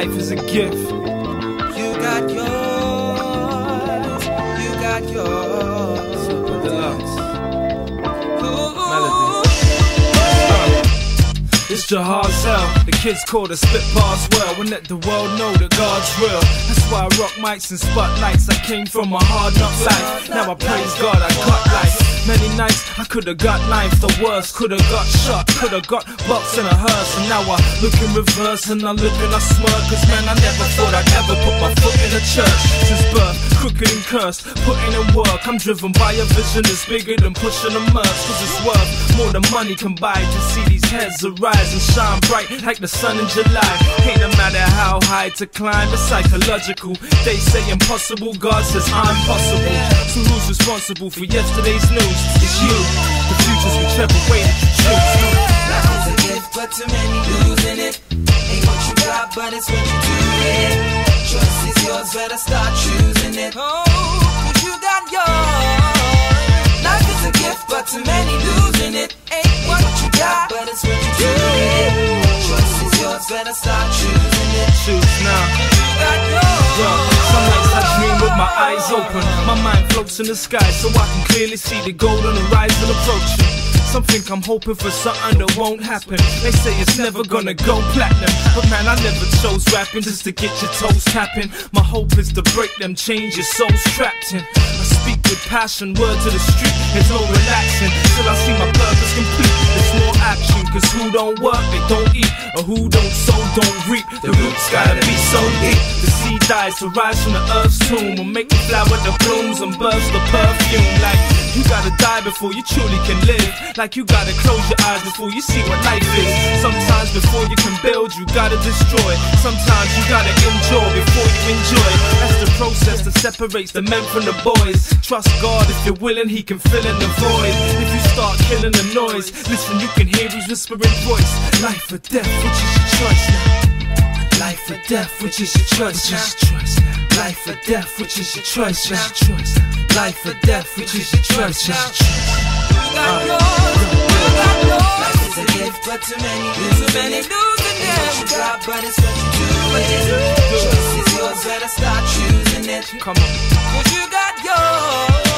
Life is a gift. You got yours. You got yours. It's Jahaziel. The kids call the spit bars well. We let the world know that God's real. That's why I rock mics and spotlights. I came from a hard knock life. Now I praise God, I got life. Many nights I could've got knife, the worst could've got shot, could've got box in a hearse. And now I look in reverse and I look and I smirk. Cause man, I never thought I'd ever put my foot in a church. Since birth, crooked and cursed, putting in work. I'm driven by a vision that's bigger than pushing a merch. Cause it's worth more than money can buy to see these heads arise shine bright like the sun in July. Ain't no matter how high to climb, it's psychological. They say impossible, God says I'm possible. So who's responsible for yesterday's news? It's you. The future's whichever way that you choose. Life is a gift, but too many losing it. Ain't what you got, but it's what you do with it. Choice is yours, better start choosing better start choosing it. Choose now. Yo, some nights I with my eyes open. My mind floats in the sky so I can clearly see the golden horizon approaching. Some think I'm hoping for something that won't happen. They say it's never gonna go platinum. But man, I never chose rapping just to get your toes tapping. My hope is to break them chains your soul's trapped in. I speak with passion, word to the street. There's no relaxing till I see my purpose complete. It's more action, cause who don't work, they don't eat. Or who don't sow, don't reap. The roots gotta be so deep. The seed dies to rise from the earth's tomb. And make the flower that blooms and burst the perfume. Like die before you truly can live. Like you gotta close your eyes before you see what life is. Sometimes before you can build, you gotta destroy. Sometimes you gotta endure before you enjoy. That's the process that separates the men from the boys. Trust God if you're willing, He can fill in the void. If you start killing the noise, listen, you can hear His whispering voice. Life or death, which is your choice now? Life or death, which is your choice now? Life or death, which is your choice now? Life or death, which is your choice now? You got uh, yours. You got yours. Life is a gift, but too many losing too many losing it. What you got, but it's what you do with it. Choice is yours, better start choosing it. Come on. Cause you got yours.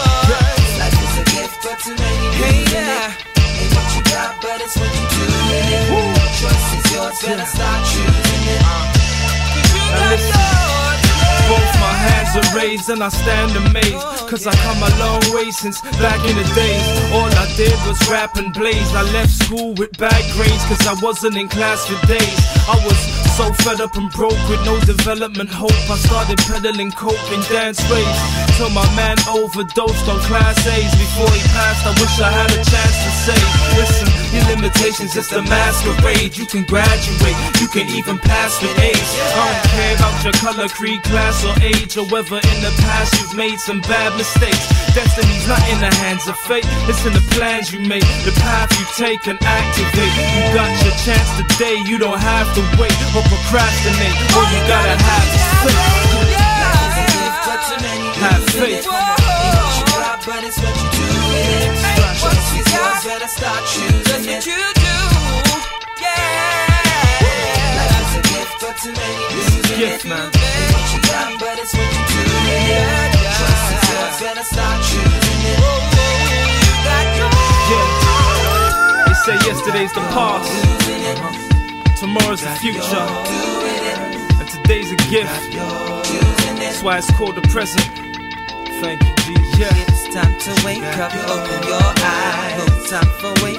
And I stand amazed. Cause I come a long way since back in the days. All I did was rap and blaze. I left school with bad grades cause I wasn't in class for days. I was so fed up and broke with no development hope. I started peddling coke and dance raves. Till my man overdosed on class A's. Before he passed, I wish I had a chance to say, listen, your limitations is a masquerade. You can graduate, you can even pass with A's. I don't care about your color, creed, class, or age, or whether in the past you've made some bad mistakes. Destiny's not in the hands of fate, it's in the plans you make, the path you take and activate. You got your chance today, you don't have to wait or procrastinate. All you gotta have is faith. Life is a gift, but too many Have faith. it. Ain't what you got, but it's what you do with it. Choice is yours, better start choosing it. Yours, better start choosing it. You got yours. Yeah. They say yesterday's the past, tomorrow's the future, and today's a gift. That's why it's called the present. Thank you, G. Yeah. It's time to wake up, open your eyes. No time for wasting